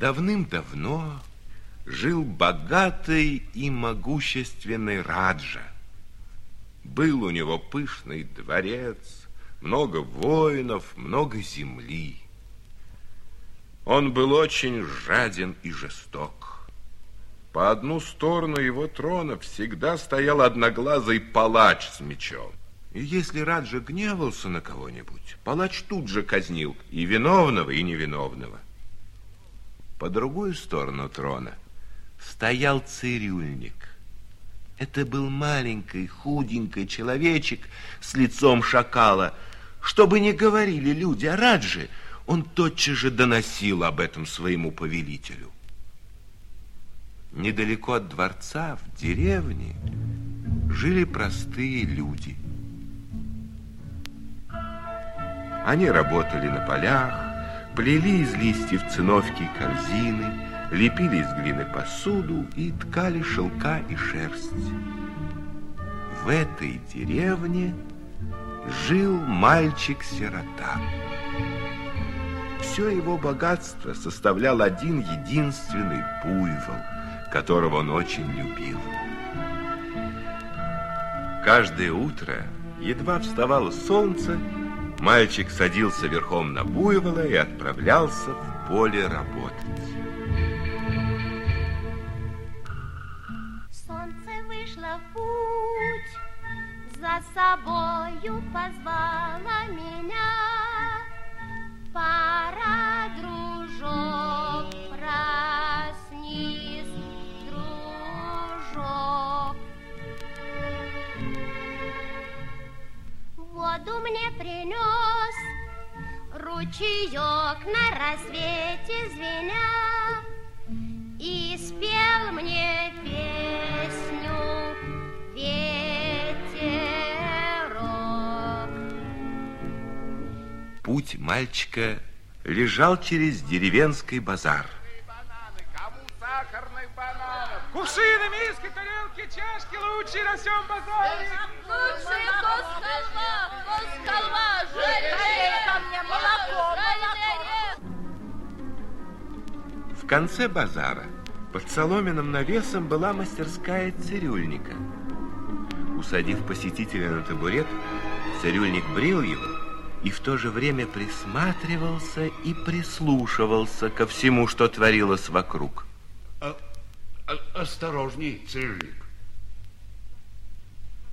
Давным-давно жил богатый и могущественный Раджа. Был у него пышный дворец, много воинов, много земли. Он был очень жаден и жесток. По одну сторону его трона всегда стоял одноглазый палач с мечом. И если Раджа гневался на кого-нибудь, палач тут же казнил и виновного, и невиновного. По другую сторону трона стоял цирюльник. Это был маленький, худенький человечек с лицом шакала. Чтобы не говорили люди о Радже, он тотчас же доносил об этом своему повелителю. Недалеко от дворца, в деревне, жили простые люди. Они работали на полях, плели из листьев циновки корзины, лепили из глины посуду и ткали шелка и шерсть. В этой деревне жил мальчик-сирота. Все его богатство составлял один единственный буйвол, которого он очень любил. Каждое утро, едва вставало солнце, мальчик садился верхом на буйвола и отправлялся в поле работать. за собою позвала меня. Пора, дружок, Воду мне принес ручеек на рассвете звеня и спел мне песню Путь мальчика лежал через деревенский базар. Кувшины, миски, тарелки, чашки лучшие на всем базаре. Лучшие коскалва, коскалва, В конце базара под соломенным навесом была мастерская цирюльника. Усадив посетителя на табурет, цирюльник брил его и в то же время присматривался и прислушивался ко всему, что творилось вокруг. А, а, осторожней, цирюльник.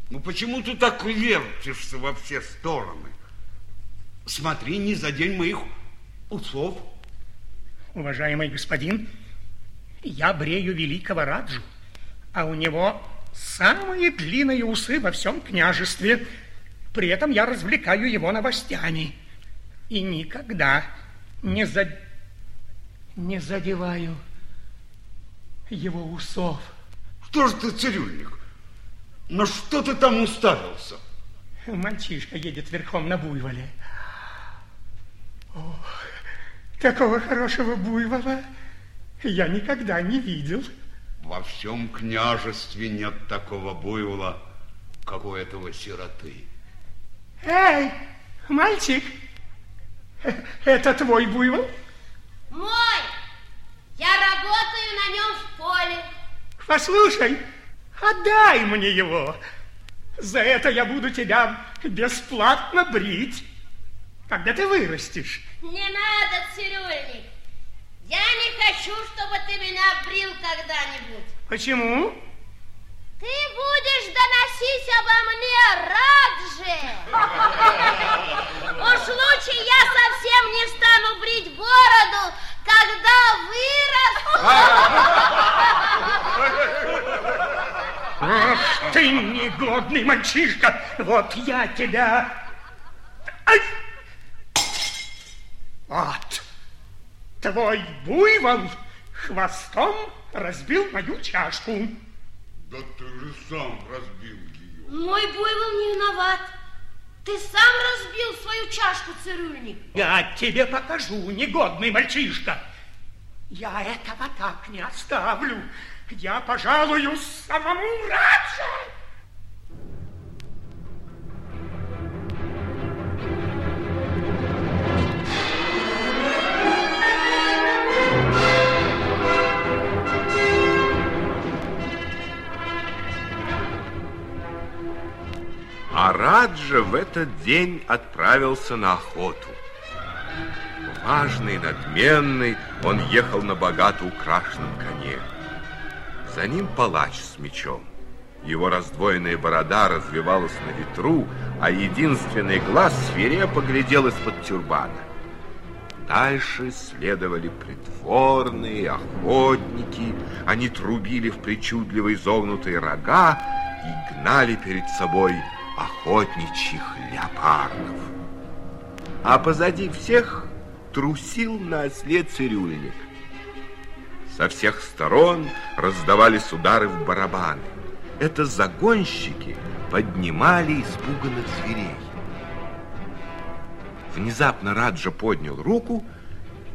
Ну почему ты так вертишься во все стороны? Смотри, не задень моих усов. Уважаемый господин, я брею великого Раджу, а у него самые длинные усы во всем княжестве – при этом я развлекаю его новостями. И никогда не, за... не задеваю его усов. Что же ты, цирюльник? На что ты там уставился? Мальчишка едет верхом на буйволе. О, такого хорошего буйвола я никогда не видел. Во всем княжестве нет такого буйвола, как у этого сироты. Эй, мальчик, это твой буйвол? Мой. Я работаю на нем в поле. Послушай, отдай мне его. За это я буду тебя бесплатно брить, когда ты вырастешь. Не надо, цирюльник. Я не хочу, чтобы ты меня брил когда-нибудь. Почему? Ты будешь доносить обо мне, Раджи. Уж лучше я совсем не стану брить бороду, когда вырасту. Ах ты негодный мальчишка, вот я тебя... Ай! Вот, твой буйвол хвостом разбил мою чашку. Да ты же сам разбил ее. Мой буйвол не виноват. Ты сам разбил свою чашку, цирюльник. Я тебе покажу, негодный мальчишка. Я этого так не оставлю. Я пожалую самому Раджу! А Раджа в этот день отправился на охоту. Важный, надменный, он ехал на богато украшенном коне. За ним палач с мечом. Его раздвоенная борода развивалась на ветру, а единственный глаз свирепо глядел из-под тюрбана. Дальше следовали притворные охотники. Они трубили в причудливо изогнутые рога и гнали перед собой охотничьих леопардов. А позади всех трусил на осле цирюльник. Со всех сторон раздавались удары в барабаны. Это загонщики поднимали испуганных зверей. Внезапно Раджа поднял руку,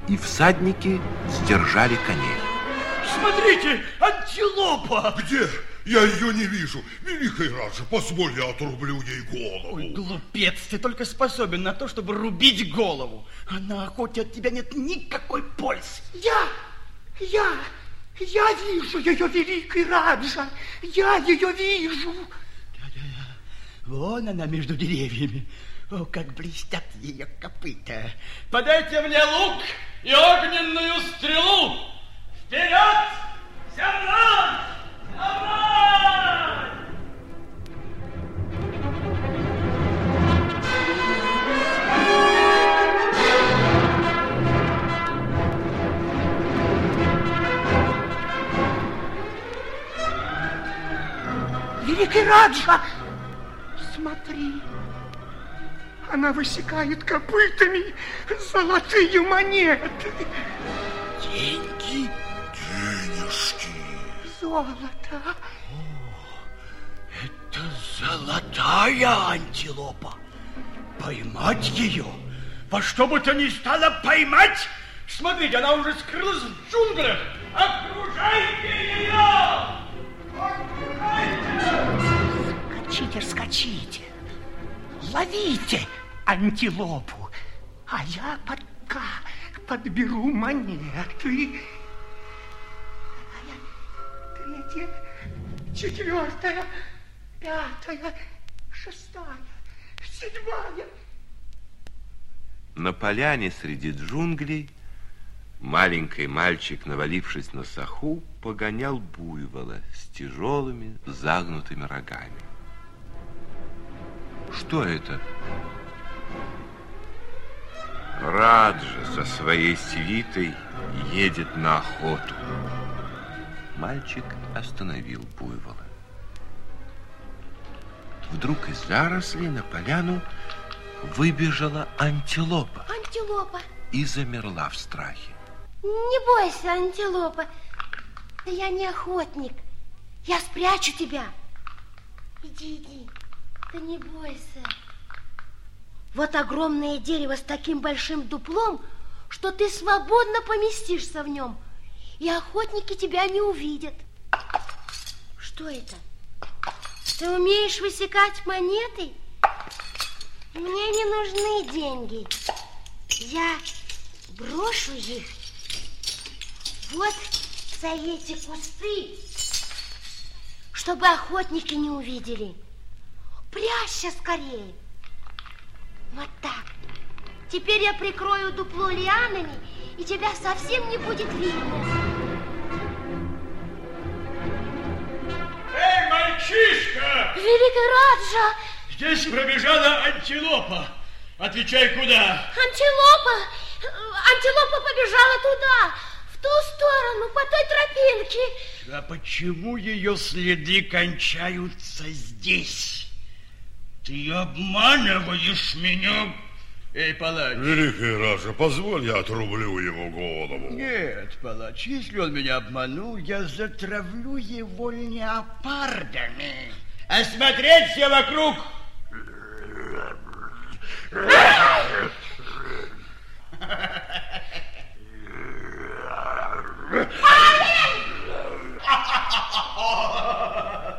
и всадники сдержали коней. Смотрите, антилопа! Где? Я ее не вижу. Великий Раджа, позволь, я отрублю ей голову. Ой, глупец, ты только способен на то, чтобы рубить голову. А на охоте от тебя нет никакой пользы. Я, я, я вижу ее, великий Раджа. Я ее вижу. Да-да-да. Вон она между деревьями. О, как блестят ее копыта. Подайте мне лук и огненную стрелу. Вперед! За мной! Великий Раджа, смотри. Она высекает копытами золотые монеты. Деньги? Денежки. Золото. Это золотая антилопа. Поймать ее? Во что бы то ни стало поймать? Смотрите, она уже скрылась в джунглях. Окружайте ее! Скачите, скачите. Ловите антилопу. А я пока подберу монеты. Третья, четвертая, пятая, шестая, седьмая. На поляне среди джунглей маленький мальчик, навалившись на саху, погонял буйвола с тяжелыми загнутыми рогами. Что это? Раджа со своей свитой едет на охоту. Мальчик остановил буйвола. Вдруг из зарослей на поляну выбежала антилопа Антилопа. и замерла в страхе. Не бойся, антилопа. Я не охотник. Я спрячу тебя. Иди, иди. Ты не бойся. Вот огромное дерево с таким большим дуплом, что ты свободно поместишься в нем, и охотники тебя не увидят. Что это? Ты умеешь высекать монеты? Мне не нужны деньги. Я брошу их вот за эти кусты, чтобы охотники не увидели. Прячься скорее. Вот так. Теперь я прикрою дупло лианами, и тебя совсем не будет видно. Эй, мальчишка! Великий Раджа! Здесь пробежала антилопа. Отвечай, куда? Антилопа! Антилопа побежала туда, в ту сторону, по той тропинке. А почему ее следы кончаются здесь? Ты обманываешь меня? Эй, палач. Великий Раджа, позволь, я отрублю ему голову. Нет, палач, если он меня обманул, я затравлю его леопардами. Осмотреть все вокруг.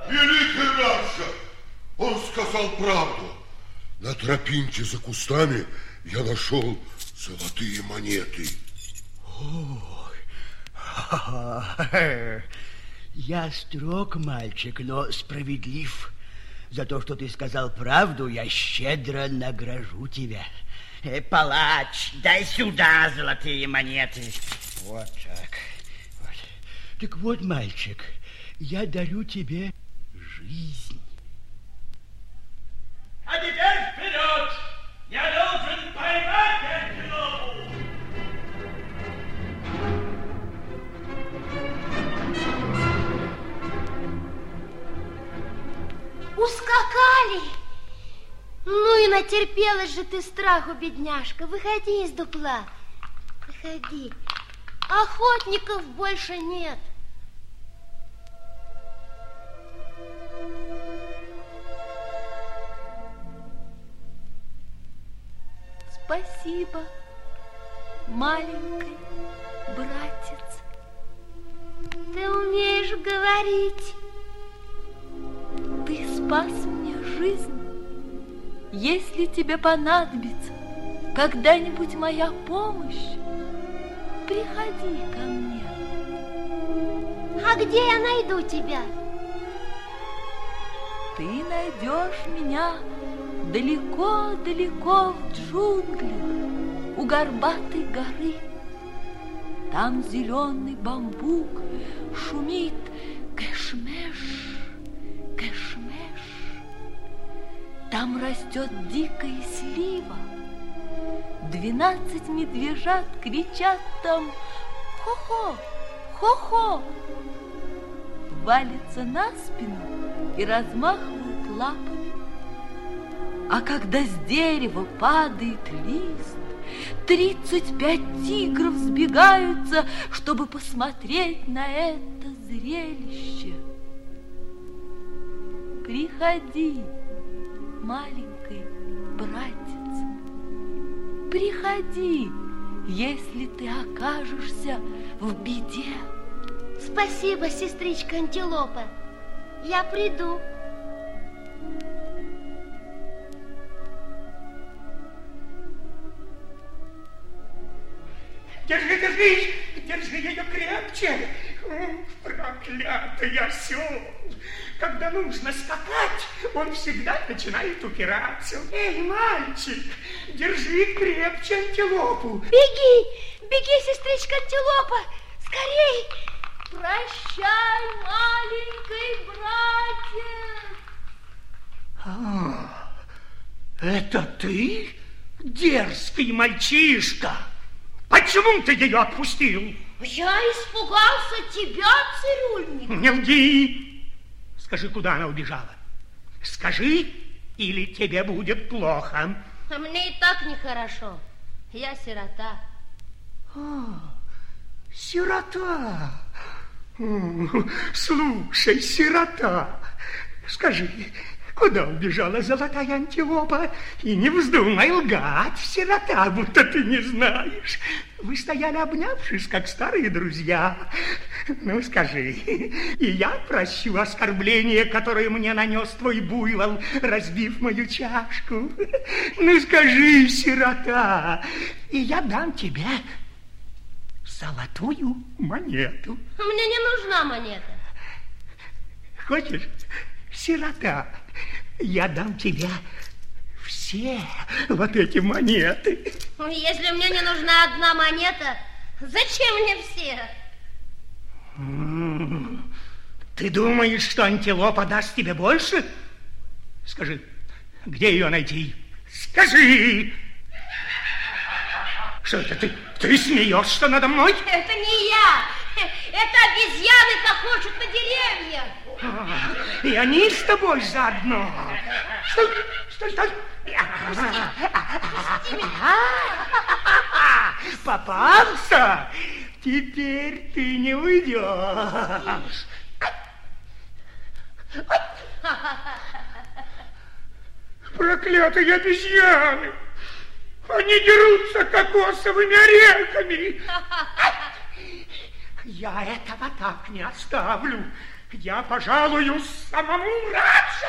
Великий Раджа, он сказал правду. На тропинке за кустами я нашел золотые монеты. Я строг мальчик, но справедлив. За то, что ты сказал правду, я щедро награжу тебя. Э, палач, дай сюда золотые монеты. Вот так. Вот. Так вот, мальчик, я дарю тебе жизнь. А теперь вперед! Я должен поймать антилопу! Ускакали! Ну и натерпелась же ты страху, бедняжка. Выходи из дупла. Выходи. Охотников больше нет. Спасибо, маленький братец. Ты умеешь говорить. Ты спас мне жизнь. Если тебе понадобится когда-нибудь моя помощь, приходи ко мне. А где я найду тебя? Ты найдешь меня далеко-далеко в джунглях, у горбатой горы. Там зеленый бамбук шумит кэшмеш, кэшмеш. Там растет дикая слива. Двенадцать медвежат кричат там «Хо-хо! Хо-хо!» Валятся на спину и размахивают лапами. А когда с дерева падает лист, Тридцать пять тигров сбегаются, чтобы посмотреть на это зрелище. Приходи, маленький братец, приходи, если ты окажешься в беде. Спасибо, сестричка Антилопа. Я приду. Держи, держи, ее крепче. Проклятый осел. Когда нужно скакать, он всегда начинает упираться. Эй, мальчик, держи крепче антилопу. Беги, беги, сестричка Антилопа, скорей. Прощай, маленький братец. А, это ты, дерзкий мальчишка? Почему ты ее отпустил? Я испугался тебя, цирюльник. Не лги. Скажи, куда она убежала? Скажи, или тебе будет плохо. А мне и так нехорошо. Я сирота. А, сирота. Слушай, сирота, скажи, куда убежала золотая антилопа? И не вздумай лгать, сирота, будто ты не знаешь. Вы стояли обнявшись, как старые друзья. Ну, скажи, и я прощу оскорбление, которое мне нанес твой буйвол, разбив мою чашку. Ну, скажи, сирота, и я дам тебе золотую монету. Мне не нужна монета. Хочешь, сирота, я дам тебе все вот эти монеты. Ну, Если мне не нужна одна монета, зачем мне все? М, Ты думаешь, что антилопа даст тебе больше? Скажи, где ее найти? Скажи! Что это ты? Ты смеешься надо мной? Это не я. Это обезьяны-то хочут на деревья. И они с тобой заодно. Стой, стой, стой. Попался? Теперь ты не уйдешь. Проклятые обезьяны! Они дерутся кокосовыми орехами. Я этого так не оставлю. Я пожалую самому Радже.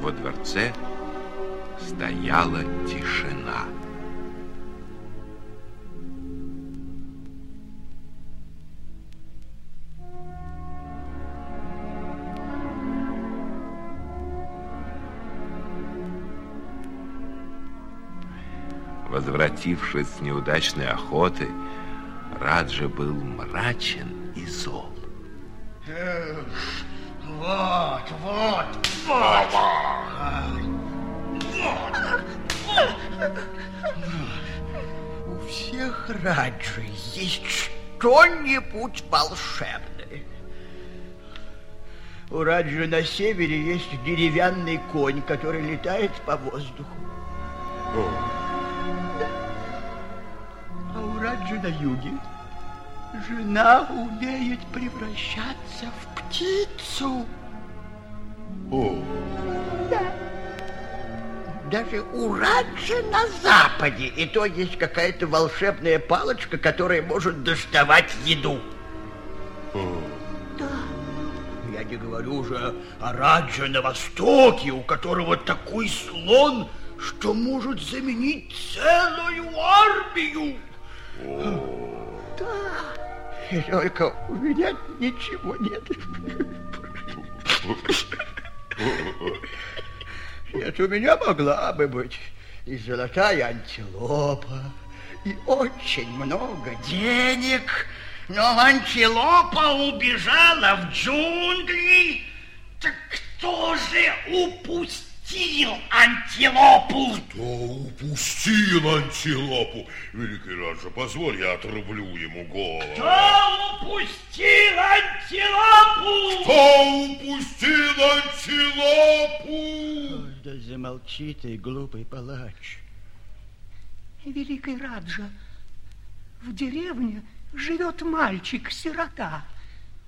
Во дворце стояла тишина. Возвратившись с неудачной охоты, Раджа был мрачен и зол. Вот, вот, вот. У всех Раджи есть что-нибудь волшебное. У Раджи на севере есть деревянный конь, который летает по воздуху. А Раджи на юге жена умеет превращаться в птицу. О, Да. Даже у Раджи на западе и то есть какая-то волшебная палочка, которая может доставать еду. Да. Я не говорю уже о Радже на востоке, у которого такой слон, что может заменить целую армию. Да. Только у меня ничего нет. Нет, у меня могла бы быть и золотая антилопа, и очень много денег. Но антилопа убежала в джунгли. Так кто же упустил антилопу? кто упустил антилопу? Великий Раджа, позволь, я отрублю ему голову. Кто упустил антилопу? Кто упустил антилопу? Да замолчи ты, глупый палач. Великий Раджа, в деревне живет мальчик-сирота.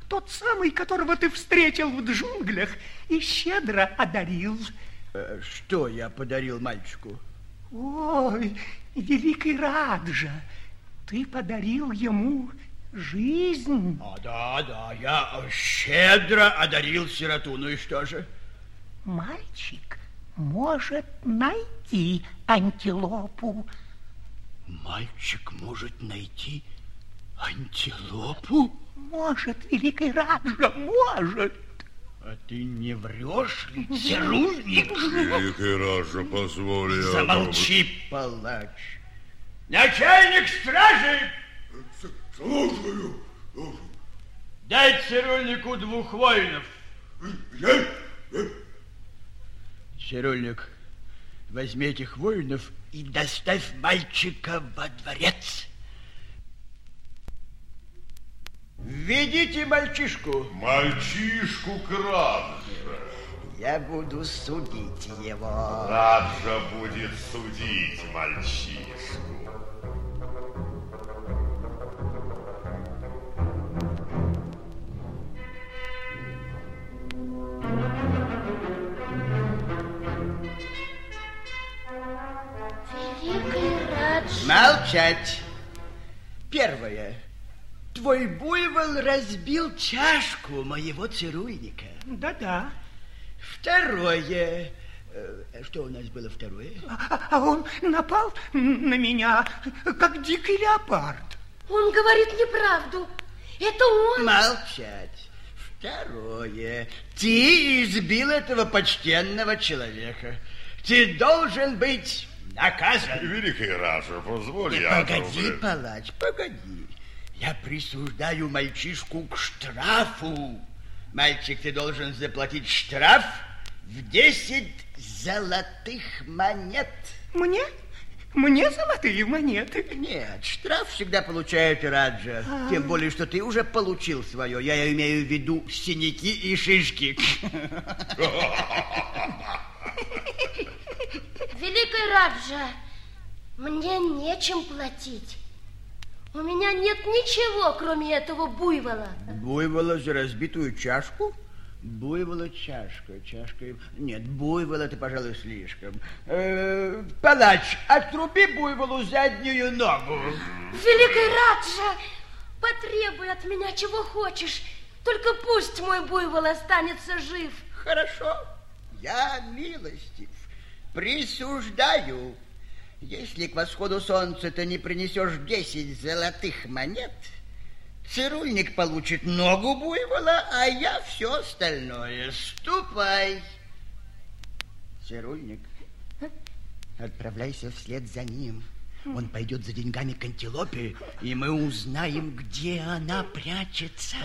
Тот самый, которого ты встретил в джунглях и щедро одарил. Э, Что я подарил мальчику? Ой, великий Раджа, ты подарил ему жизнь. А, да, да, я щедро одарил сироту. Ну и что же? Мальчик может найти антилопу. Мальчик может найти антилопу? Может, великий Раджа, может. А ты не врешь ли, цирульник? Великий Раджа, позволь, я Замолчи, палач. Начальник стражи. Слушаю. дай цирульнику двух воинов. Я... Цирульник, возьми этих воинов и доставь мальчика во дворец. Введите мальчишку. Мальчишку к Раджа. Я буду судить его. Раджа будет судить мальчишку. Великий Радж. Молчать. Первое. Твой буйвол разбил чашку моего цирульника. Да-да. Второе. Э, Что у нас было второе? А, а он напал на меня, как дикий леопард. Он говорит неправду. Это он. Молчать. Второе. Ты избил этого почтенного человека. Ты должен быть наказан. Великий Раджа, позволь, Не, я погоди, палач, погоди. Я присуждаю мальчишку к штрафу. Мальчик, ты должен заплатить штраф в 10 золотых монет. Мне? Мне золотые монеты. Нет, штраф всегда получает Раджа. Тем более, что ты уже получил свое. Я имею в виду синяки и шишки. Великий Раджа, мне нечем платить. У меня нет ничего, кроме этого буйвола. Буйвола за разбитую чашку? Буйвола чашка, чашка... Нет, буйвол это, пожалуй, слишком. Э, палач, отруби буйволу заднюю ногу. Великий Раджа, потребуй от меня чего хочешь. Только пусть мой буйвол останется жив. Хорошо. Я милостив, присуждаю. Если к восходу солнца ты не принесешь десять золотых монет, цирульник получит ногу буйвола, а я все остальное. Ступай. Цирульник, отправляйся вслед за ним. Он пойдет за деньгами к антилопе, и мы узнаем, где она прячется.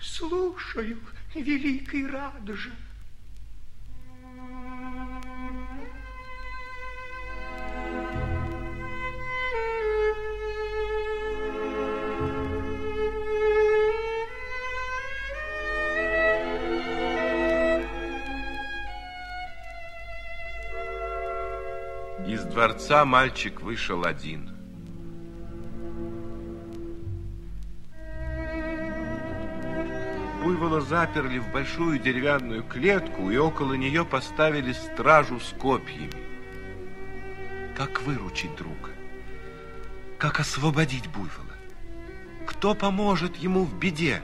Слушаю, великий Раджа. Дворца мальчик вышел один. Буйвола заперли в большую деревянную клетку и около нее поставили стражу с копьями. Как выручить друга? Как освободить буйвола? Кто поможет ему в беде?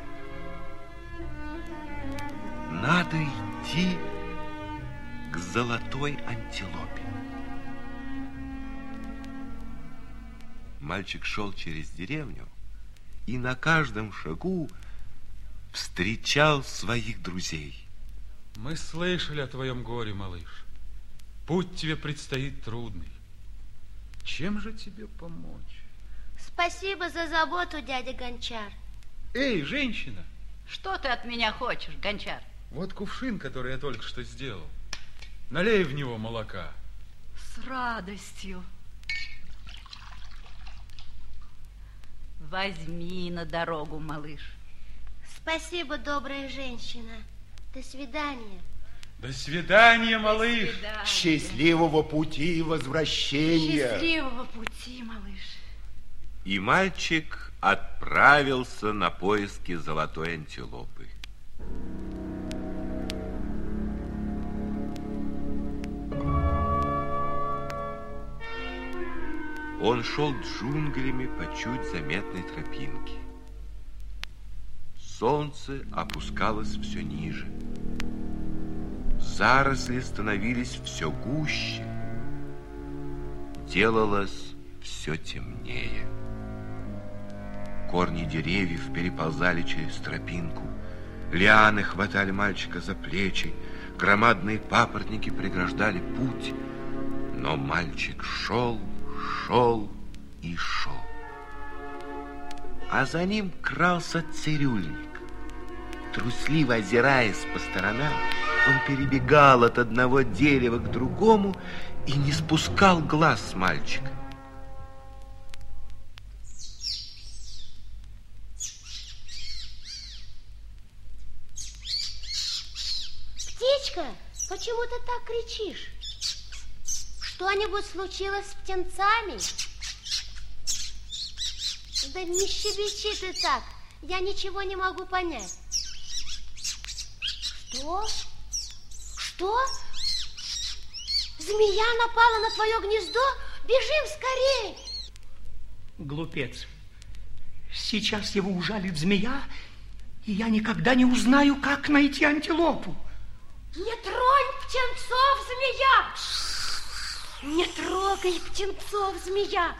Надо идти к золотой антилопе. Мальчик шел через деревню и на каждом шагу встречал своих друзей. Мы слышали о твоем горе, малыш. Путь тебе предстоит трудный. Чем же тебе помочь? Спасибо за заботу, дядя Гончар. Эй, женщина! Что ты от меня хочешь, Гончар? Вот кувшин, который я только что сделал. Налей в него молока. С радостью. Возьми на дорогу, малыш. Спасибо, добрая женщина. До свидания. До свидания, малыш. свидания. Счастливого пути и возвращения. Счастливого пути, малыш. И мальчик отправился на поиски золотой антилопы. Он шел джунглями по чуть заметной тропинке. Солнце опускалось все ниже. Заросли становились все гуще. Делалось все темнее. Корни деревьев переползали через тропинку. Лианы хватали мальчика за плечи. Громадные папоротники преграждали путь. Но мальчик шел, шел и шел. А за ним крался цирюльник. Трусливо озираясь по сторонам, он перебегал от одного дерева к другому и не спускал глаз с мальчика. Птичка, почему ты так кричишь? Что-нибудь случилось с птенцами? Да не щебечи ты так, я ничего не могу понять. Что? Что? Змея напала на твое гнездо? Бежим скорее! Глупец. Сейчас его ужалит змея, и я никогда не узнаю, как найти антилопу. Не тронь птенцов, змея! Не трогай птенцов, змея!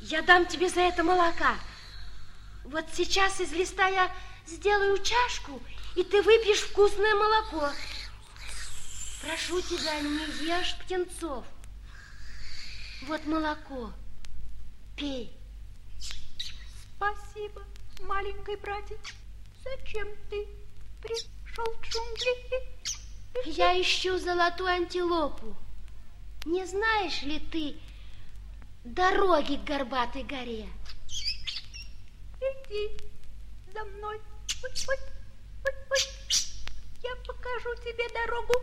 Я дам тебе за это молока. Вот сейчас из листа я сделаю чашку, и ты выпьешь вкусное молоко. Прошу тебя, не ешь птенцов. Вот молоко. Пей. Спасибо, маленький братик. Зачем ты пришел в джунгли? Я ищу золотую антилопу. Не знаешь ли ты дороги к Горбатой горе? Иди за мной. Ой, ой, ой, ой. Я покажу тебе дорогу.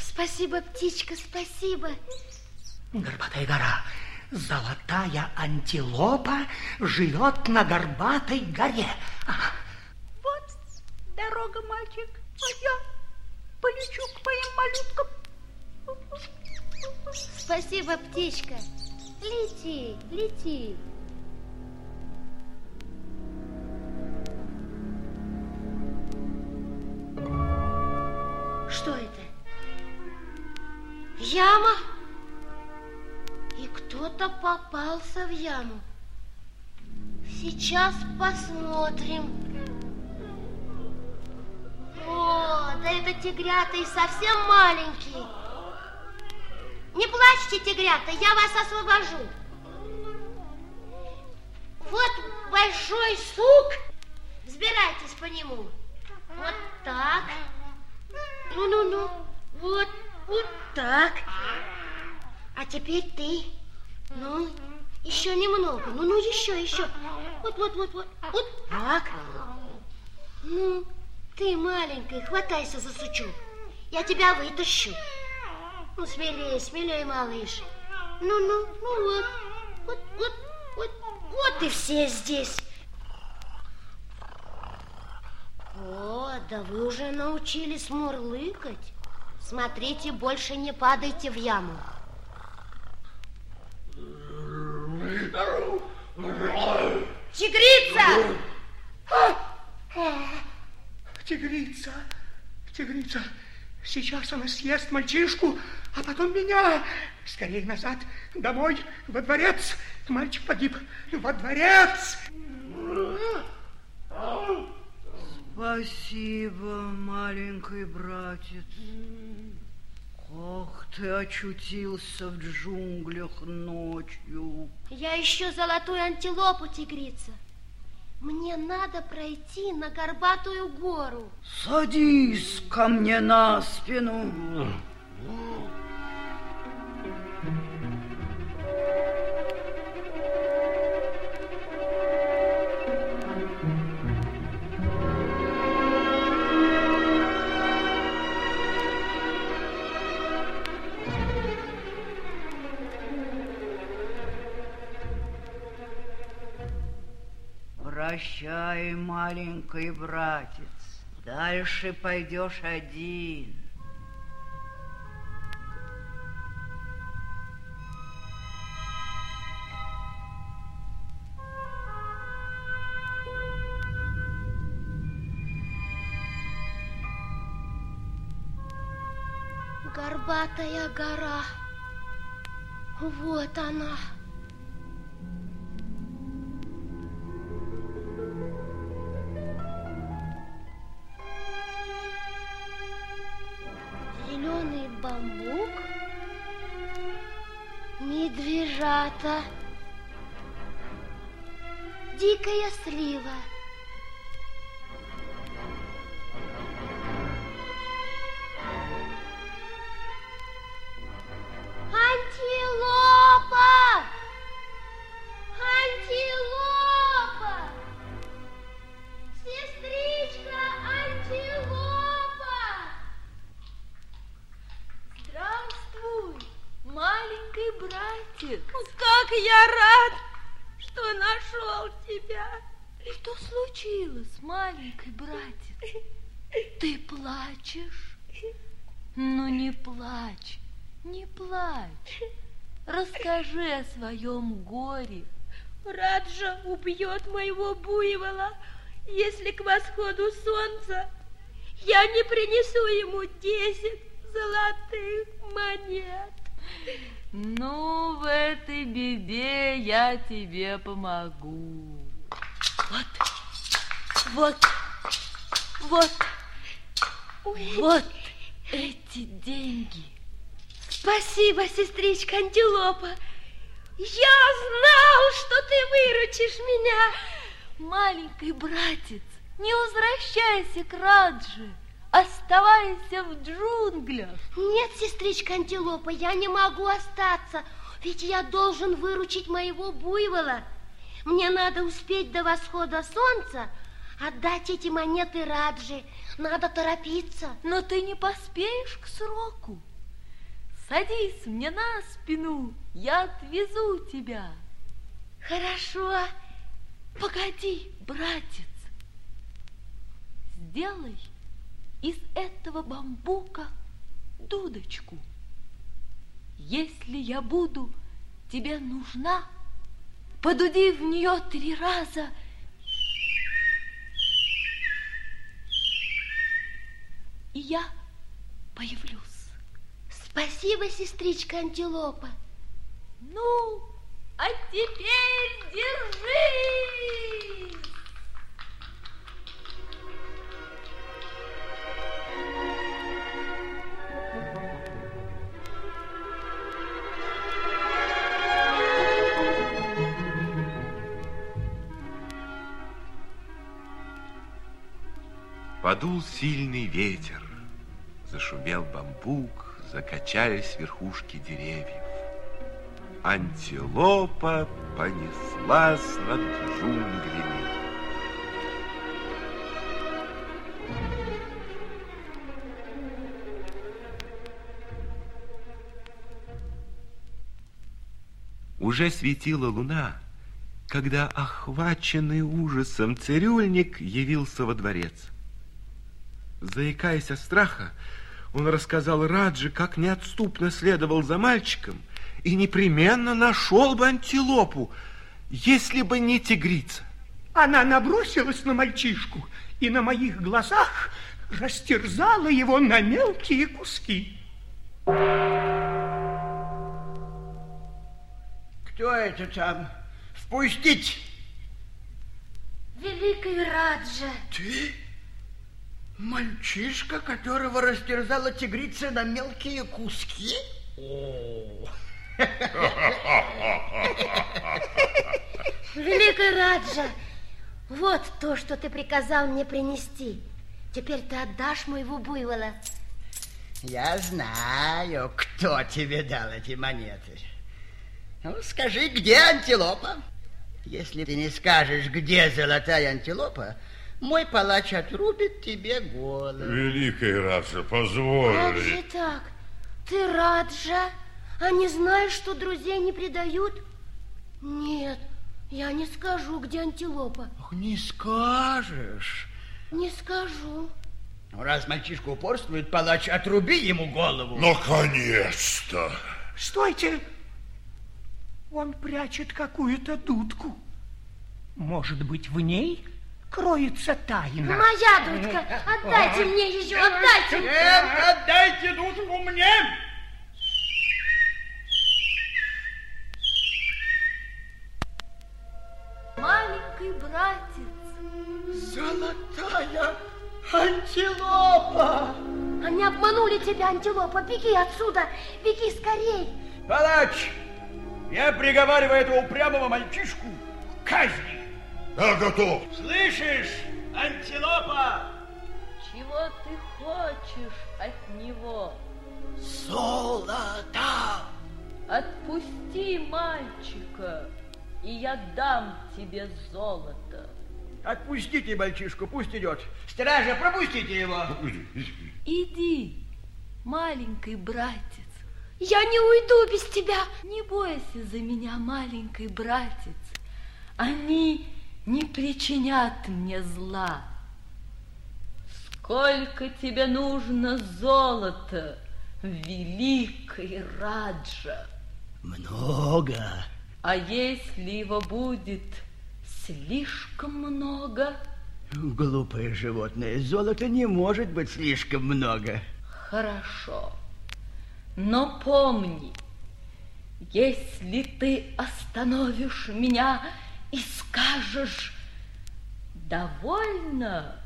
Спасибо, птичка, спасибо. Горбатая гора. Золотая антилопа живет на Горбатой горе. Вот дорога, мальчик. А я полечу к моим малюткам. Спасибо, птичка. Лети, лети. Что это? Яма? И кто-то попался в яму. Сейчас посмотрим. О, да это тигрята и совсем маленькие. Не плачьте, тигрята, я вас освобожу. Вот большой сук. Взбирайтесь по нему. Вот так. Ну-ну-ну. Вот, вот так. А теперь ты. Ну, еще немного. Ну, ну, еще, еще. Вот, вот, вот, вот. Вот так. Ну, ты маленькая, хватайся за сучок. Я тебя вытащу. Ну, смелее, смелее, малыш. Ну, ну, ну вот. Вот, вот, вот, вот и все здесь. О, да вы уже научились мурлыкать. Смотрите, больше не падайте в яму. Тигрица! Тигрица, тигрица, сейчас она съест мальчишку, а потом меня. Скорее назад, домой, во дворец. Мальчик погиб. Во дворец! Спасибо, маленький братец. Как ты очутился в джунглях ночью? Я ищу золотую антилопу, тигрица. Мне надо пройти на горбатую гору. Садись ко мне на спину. Прощай, маленький братец. Дальше пойдешь один. Горбатая гора. Вот она. Медвежата. Дикая слива. Расскажи о своем горе. Раджа убьет моего буйвола, если к восходу солнца я не принесу ему десять золотых монет. Ну, в этой беде я тебе помогу. Вот, вот, вот, Ой. вот эти деньги. Спасибо, сестричка Антилопа. Я знал, что ты выручишь меня. Маленький братец, не возвращайся к Радже. Оставайся в джунглях. Нет, сестричка Антилопа, я не могу остаться, ведь я должен выручить моего буйвола. Мне надо успеть до восхода солнца отдать эти монеты Раджи. Надо торопиться. Но ты не поспеешь к сроку. Садись мне на спину, я отвезу тебя. Хорошо. Погоди, братец. Сделай из этого бамбука дудочку. Если я буду тебе нужна, подуди в нее три раза. И я появлюсь. Спасибо, сестричка Антилопа. Ну, а теперь держи! Подул сильный ветер, зашумел бамбук, закачались верхушки деревьев. Антилопа понеслась над джунглями. Уже светила луна, когда охваченный ужасом цирюльник явился во дворец. Заикаясь от страха, он рассказал Раджи, как неотступно следовал за мальчиком и непременно нашел бы антилопу, если бы не тигрица. Она набросилась на мальчишку и на моих глазах растерзала его на мелкие куски. Кто это там? Впустить! Великий Раджа. Ты? Мальчишка, которого растерзала тигрица на мелкие куски? О, Великий Раджа, вот то, что ты приказал мне принести. Теперь ты отдашь моего буйвола. Я знаю, кто тебе дал эти монеты. Ну, скажи, где антилопа? Если ты не скажешь, где золотая антилопа, мой палач отрубит тебе голову. Великий Раджа, Как позволь. же так? Ты Раджа, а не знаешь, что друзей не предают? Нет, я не скажу, где антилопа. Не скажешь. Не скажу. Ну, раз мальчишка упорствует, палач, отруби ему голову. Наконец-то! Стойте! Он прячет какую-то дудку. Может быть, в ней кроется тайна. Моя дудка, отдайте мне ее, отдайте. Нет, отдайте дудку мне. Маленький братец. Золотая антилопа! Они обманули тебя, антилопа. Беги отсюда, беги скорей. Палач, я приговариваю этого упрямого мальчишку к казни. Я готов. Слышишь, антилопа? Чего ты хочешь от него? Золото! Отпусти мальчика, и я дам тебе золото. Отпустите мальчишку, пусть идет. Стража, пропустите его. Иди, маленький братец. Я не уйду без тебя. Не бойся за меня, маленький братец. Они не причинят мне зла. Сколько тебе нужно золота, великий Раджа? Много. А если его будет слишком много? Глупое животное, золота не может быть слишком много. Хорошо. Но помни, если ты остановишь меня и скажешь «довольно»,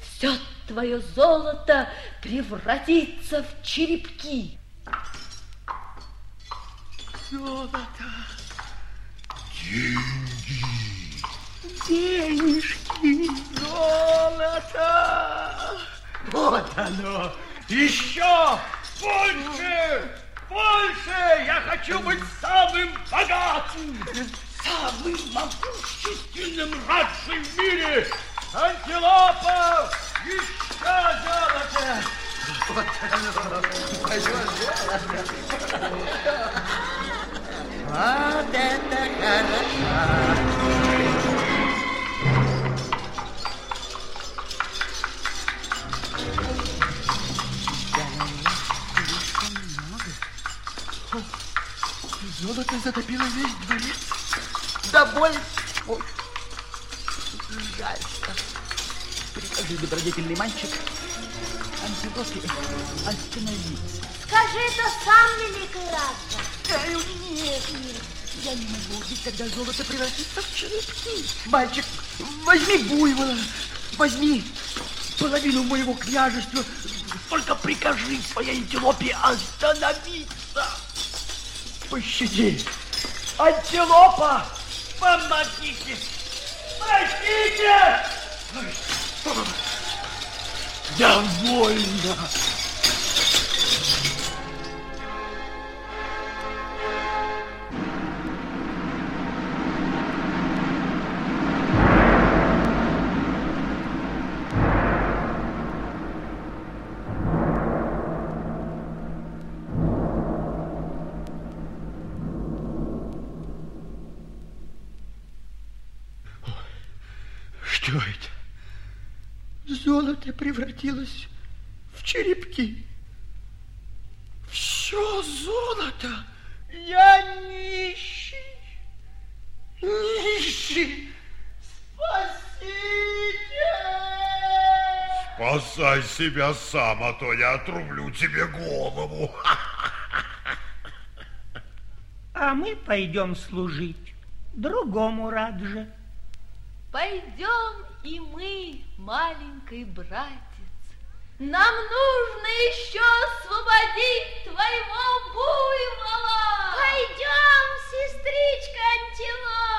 все твое золото превратится в черепки. Золото. Деньги. Денежки. Золото. Вот оно. Еще больше, больше. Я хочу быть самым богатым, самым могущественным Раджей в мире. Антилопа, еще золото. Вот оно. Вот это хорошо. Золото затопило весь дворец. Больше. Жаль. Прикажи, добродетельный мальчик, антилопе остановиться. Скажи это сам, великий. Эй, нет, нет, я не могу, ведь тогда золото превратится в черепки. Мальчик, возьми буйвола, возьми половину моего княжества, только прикажи своей антилопе остановиться. Пощади. Антилопа, помогите. Спасите! Довольно. Что Золото превратилось в черепки. Все золото. Я нищий. Нищий. Спасите! Спасай себя сам, а то я отрублю тебе голову. А мы пойдем служить другому Радже. Пойдем и мы, маленький братец, нам нужно еще освободить твоего буйвола. Пойдем, сестричка Антилопа.